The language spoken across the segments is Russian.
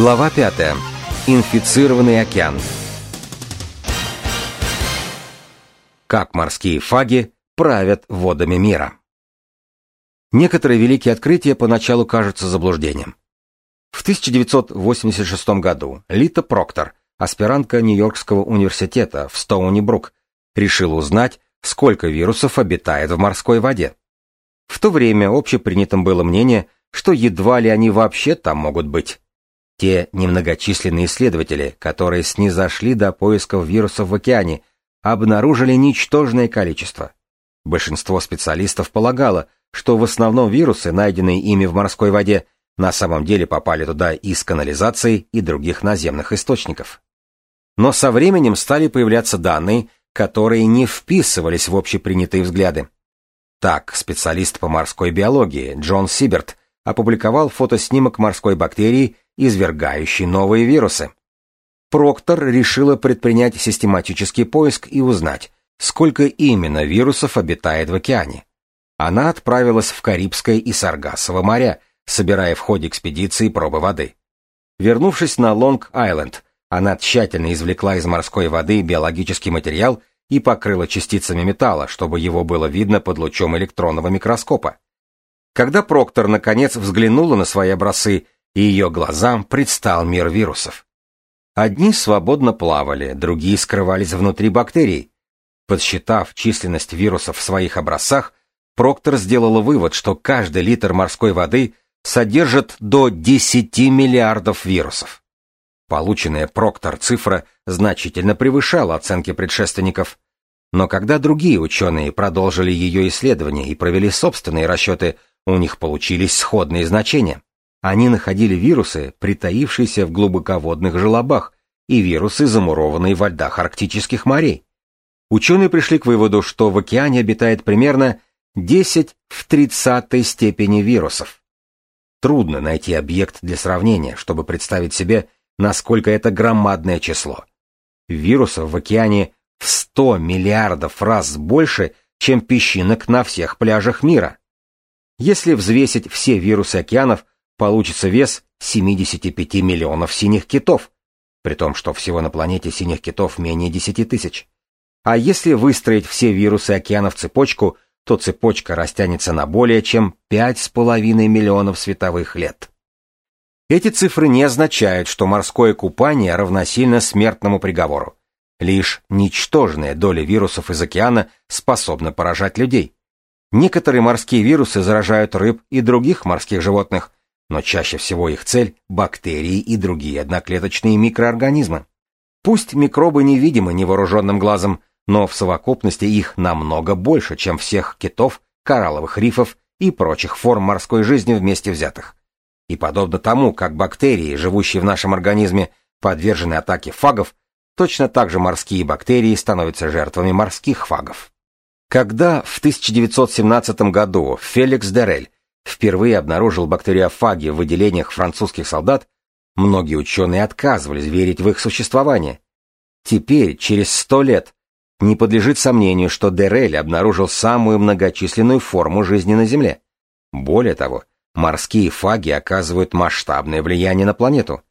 Глава 5. Инфицированный океан. Как морские фаги правят водами мира. Некоторые великие открытия поначалу кажутся заблуждением. В 1986 году Лита Проктор, аспирантка Нью-Йоркского университета в Стоуни-Брук, решила узнать, сколько вирусов обитает в морской воде. В то время общепринятым было мнение, что едва ли они вообще там могут быть. Те немногочисленные исследователи, которые снизошли до поисков вирусов в океане, обнаружили ничтожное количество. Большинство специалистов полагало, что в основном вирусы, найденные ими в морской воде, на самом деле попали туда из канализации и других наземных источников. Но со временем стали появляться данные, которые не вписывались в общепринятые взгляды. Так, специалист по морской биологии Джон Сиберт опубликовал фотоснимок морской бактерии, извергающей новые вирусы. Проктор решила предпринять систематический поиск и узнать, сколько именно вирусов обитает в океане. Она отправилась в Карибское и Саргассово моря, собирая в ходе экспедиции пробы воды. Вернувшись на Лонг-Айленд, она тщательно извлекла из морской воды биологический материал и покрыла частицами металла, чтобы его было видно под лучом электронного микроскопа. Когда Проктор наконец взглянула на свои образцы, ее глазам предстал мир вирусов. Одни свободно плавали, другие скрывались внутри бактерий. Подсчитав численность вирусов в своих образцах, Проктор сделала вывод, что каждый литр морской воды содержит до 10 миллиардов вирусов. Полученная Проктор цифра значительно превышала оценки предшественников. Но когда другие ученые продолжили ее исследования и провели собственные расчеты, у них получились сходные значения. Они находили вирусы, притаившиеся в глубоководных желобах, и вирусы, замурованные во льдах арктических морей. Ученые пришли к выводу, что в океане обитает примерно 10 в 30 степени вирусов. Трудно найти объект для сравнения, чтобы представить себе, насколько это громадное число. Вирусов в океане в 100 миллиардов раз больше, чем песчинок на всех пляжах мира. Если взвесить все вирусы океанов, получится вес 75 миллионов синих китов, при том, что всего на планете синих китов менее 10 тысяч. А если выстроить все вирусы океанов в цепочку, то цепочка растянется на более чем 5,5 миллионов световых лет. Эти цифры не означают, что морское купание равносильно смертному приговору. Лишь ничтожная доля вирусов из океана способна поражать людей. Некоторые морские вирусы заражают рыб и других морских животных, но чаще всего их цель – бактерии и другие одноклеточные микроорганизмы. Пусть микробы невидимы невооруженным глазом, но в совокупности их намного больше, чем всех китов, коралловых рифов и прочих форм морской жизни вместе взятых. И подобно тому, как бактерии, живущие в нашем организме, подвержены атаке фагов, точно так же морские бактерии становятся жертвами морских фагов. Когда в 1917 году Феликс Дерель впервые обнаружил бактериофаги в выделениях французских солдат, многие ученые отказывались верить в их существование. Теперь, через сто лет, не подлежит сомнению, что Дерель обнаружил самую многочисленную форму жизни на Земле. Более того, Морские фаги оказывают масштабное влияние на планету.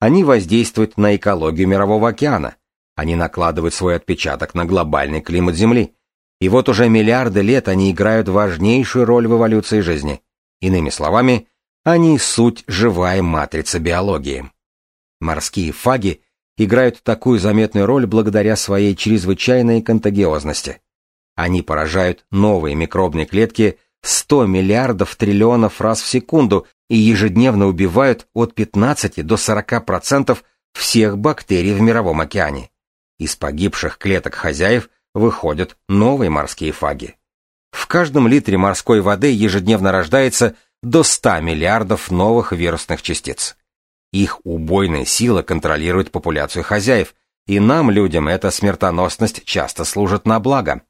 Они воздействуют на экологию Мирового океана. Они накладывают свой отпечаток на глобальный климат Земли. И вот уже миллиарды лет они играют важнейшую роль в эволюции жизни. Иными словами, они суть живая матрица биологии. Морские фаги играют такую заметную роль благодаря своей чрезвычайной контагиозности. Они поражают новые микробные клетки 100 миллиардов триллионов раз в секунду и ежедневно убивают от 15 до 40% всех бактерий в мировом океане. Из погибших клеток хозяев выходят новые морские фаги. В каждом литре морской воды ежедневно рождается до 100 миллиардов новых вирусных частиц. Их убойная сила контролирует популяцию хозяев, и нам, людям, эта смертоносность часто служит на благо.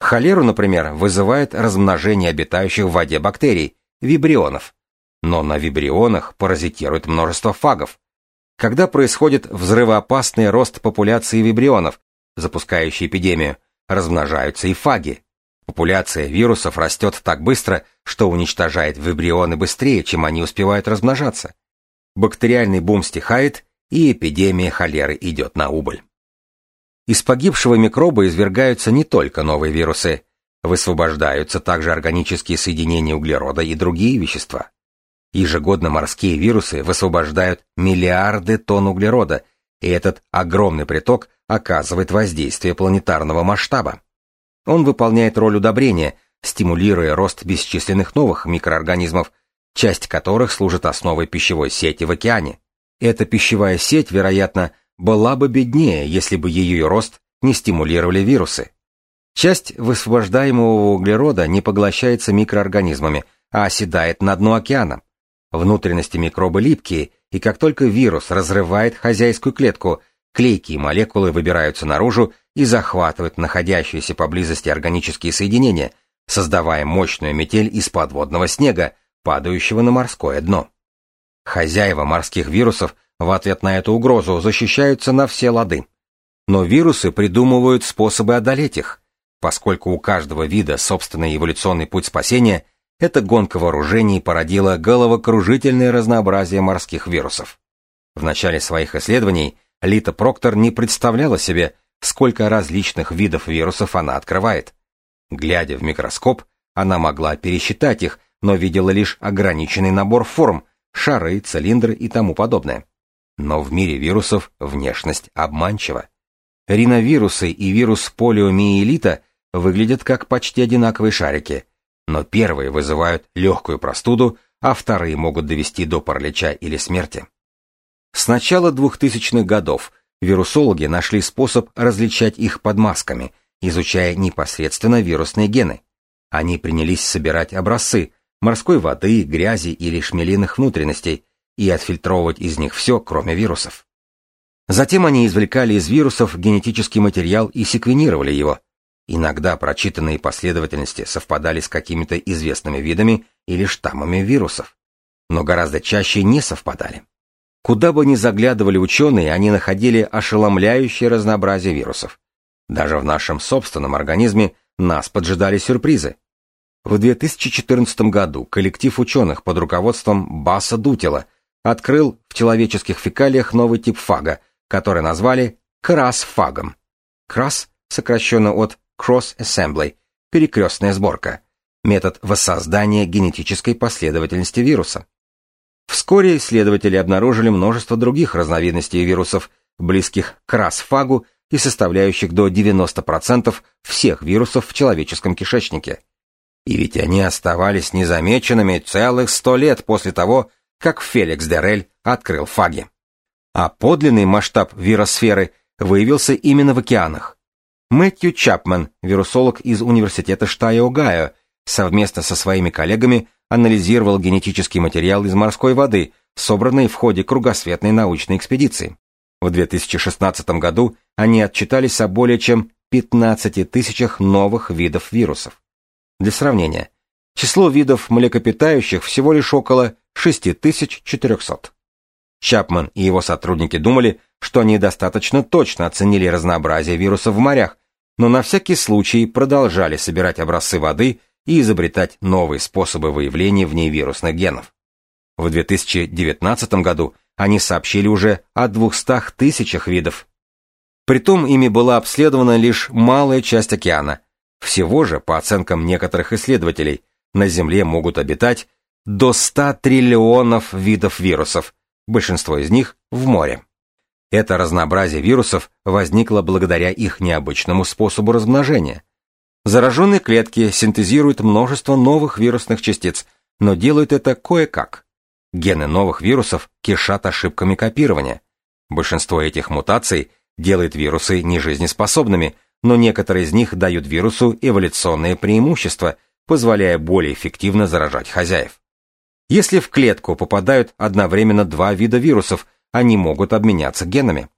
Холеру, например, вызывает размножение обитающих в воде бактерий, вибрионов. Но на вибрионах паразитирует множество фагов. Когда происходит взрывоопасный рост популяции вибрионов, запускающий эпидемию, размножаются и фаги. Популяция вирусов растет так быстро, что уничтожает вибрионы быстрее, чем они успевают размножаться. бактериальный бум стихает, и эпидемия холеры идет на убыль. Из погибшего микроба извергаются не только новые вирусы, высвобождаются также органические соединения углерода и другие вещества. Ежегодно морские вирусы высвобождают миллиарды тонн углерода, и этот огромный приток оказывает воздействие планетарного масштаба. Он выполняет роль удобрения, стимулируя рост бесчисленных новых микроорганизмов, часть которых служит основой пищевой сети в океане. Эта пищевая сеть, вероятно, была бы беднее, если бы ее рост не стимулировали вирусы. Часть высвобождаемого углерода не поглощается микроорганизмами, а оседает на дно океана. Внутренности микробы липкие, и как только вирус разрывает хозяйскую клетку, клейкие молекулы выбираются наружу и захватывают находящиеся поблизости органические соединения, создавая мощную метель из подводного снега, падающего на морское дно. Хозяева морских вирусов в ответ на эту угрозу защищаются на все лады. Но вирусы придумывают способы одолеть их, поскольку у каждого вида собственный эволюционный путь спасения, эта гонка вооружений породила головокружительное разнообразие морских вирусов. В начале своих исследований Лита Проктор не представляла себе, сколько различных видов вирусов она открывает. Глядя в микроскоп, она могла пересчитать их, но видела лишь ограниченный набор форм, шары, цилиндры и тому подобное. Но в мире вирусов внешность обманчива. Риновирусы и вирус полиомиелита выглядят как почти одинаковые шарики, но первые вызывают легкую простуду, а вторые могут довести до паралича или смерти. С начала 2000-х годов вирусологи нашли способ различать их под масками, изучая непосредственно вирусные гены. Они принялись собирать образцы морской воды, грязи или шмелиных внутренностей и отфильтровывать из них все, кроме вирусов. Затем они извлекали из вирусов генетический материал и секвенировали его. Иногда прочитанные последовательности совпадали с какими-то известными видами или штаммами вирусов, но гораздо чаще не совпадали. Куда бы ни заглядывали ученые, они находили ошеломляющее разнообразие вирусов. Даже в нашем собственном организме нас поджидали сюрпризы. В 2014 году коллектив ученых под руководством Баса Дутила открыл в человеческих фекалиях новый тип фага, который назвали крас-фагом. Крас сокращенно от Cross Assembly, перекрестная сборка, метод воссоздания генетической последовательности вируса. Вскоре исследователи обнаружили множество других разновидностей вирусов, близких к красфагу и составляющих до 90% всех вирусов в человеческом кишечнике. И ведь они оставались незамеченными целых сто лет после того, как Феликс Дерель открыл фаги. А подлинный масштаб виросферы выявился именно в океанах. Мэтью Чапман, вирусолог из Университета штата Огайо, совместно со своими коллегами анализировал генетический материал из морской воды, собранный в ходе кругосветной научной экспедиции. В 2016 году они отчитались о более чем 15 тысячах новых видов вирусов. Для сравнения, число видов млекопитающих всего лишь около 6400. Чапман и его сотрудники думали, что они достаточно точно оценили разнообразие вирусов в морях, но на всякий случай продолжали собирать образцы воды и изобретать новые способы выявления в ней вирусных генов. В 2019 году они сообщили уже о 200 тысячах видов. Притом ими была обследована лишь малая часть океана. Всего же, по оценкам некоторых исследователей, на Земле могут обитать до 100 триллионов видов вирусов, большинство из них в море. Это разнообразие вирусов возникло благодаря их необычному способу размножения. Зараженные клетки синтезируют множество новых вирусных частиц, но делают это кое-как. Гены новых вирусов кишат ошибками копирования. Большинство этих мутаций делает вирусы нежизнеспособными, но некоторые из них дают вирусу эволюционные преимущества, позволяя более эффективно заражать хозяев. Если в клетку попадают одновременно два вида вирусов, они могут обменяться генами.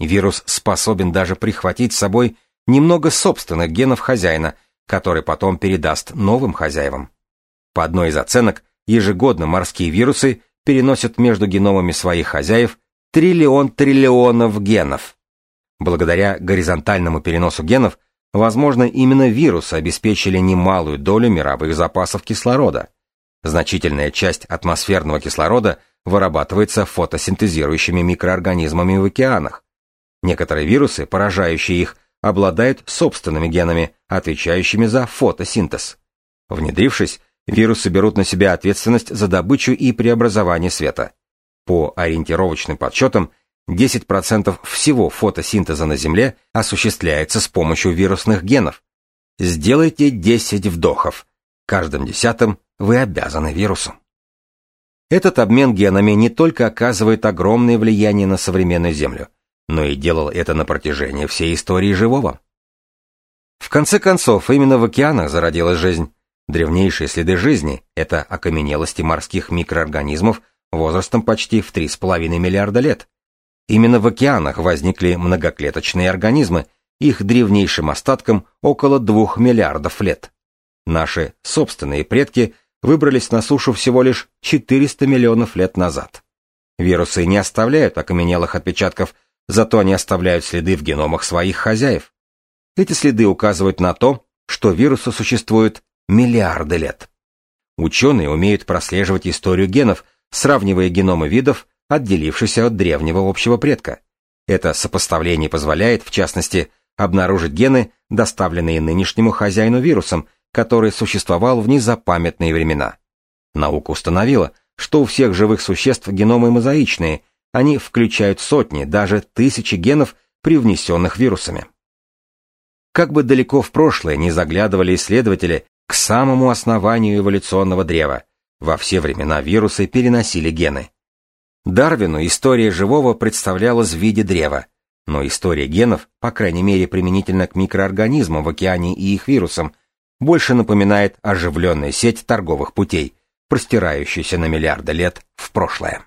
Вирус способен даже прихватить с собой немного собственных генов хозяина, который потом передаст новым хозяевам. По одной из оценок, ежегодно морские вирусы переносят между геномами своих хозяев триллион триллионов генов. Благодаря горизонтальному переносу генов, возможно, именно вирусы обеспечили немалую долю мировых запасов кислорода. Значительная часть атмосферного кислорода вырабатывается фотосинтезирующими микроорганизмами в океанах. Некоторые вирусы, поражающие их, обладают собственными генами, отвечающими за фотосинтез. Внедрившись, вирусы берут на себя ответственность за добычу и преобразование света. По ориентировочным подсчетам, 10% всего фотосинтеза на Земле осуществляется с помощью вирусных генов. Сделайте 10 вдохов. Каждым десятым вы обязаны вирусу. Этот обмен генами не только оказывает огромное влияние на современную Землю, но и делал это на протяжении всей истории живого. В конце концов, именно в океанах зародилась жизнь. Древнейшие следы жизни – это окаменелости морских микроорганизмов возрастом почти в 3,5 миллиарда лет. Именно в океанах возникли многоклеточные организмы, их древнейшим остаткам около 2 миллиардов лет. Наши собственные предки выбрались на сушу всего лишь 400 миллионов лет назад. Вирусы не оставляют окаменелых отпечатков, зато они оставляют следы в геномах своих хозяев. Эти следы указывают на то, что вирусы существуют миллиарды лет. Ученые умеют прослеживать историю генов, сравнивая геномы видов, отделившихся от древнего общего предка. Это сопоставление позволяет, в частности, обнаружить гены, доставленные нынешнему хозяину вирусом, который существовал в незапамятные времена. Наука установила, что у всех живых существ геномы мозаичные, они включают сотни, даже тысячи генов, привнесенных вирусами. Как бы далеко в прошлое не заглядывали исследователи, к самому основанию эволюционного древа, во все времена вирусы переносили гены. Дарвину история живого представлялась в виде древа, но история генов, по крайней мере применительно к микроорганизмам в океане и их вирусам, больше напоминает оживленную сеть торговых путей, простирающуюся на миллиарды лет в прошлое.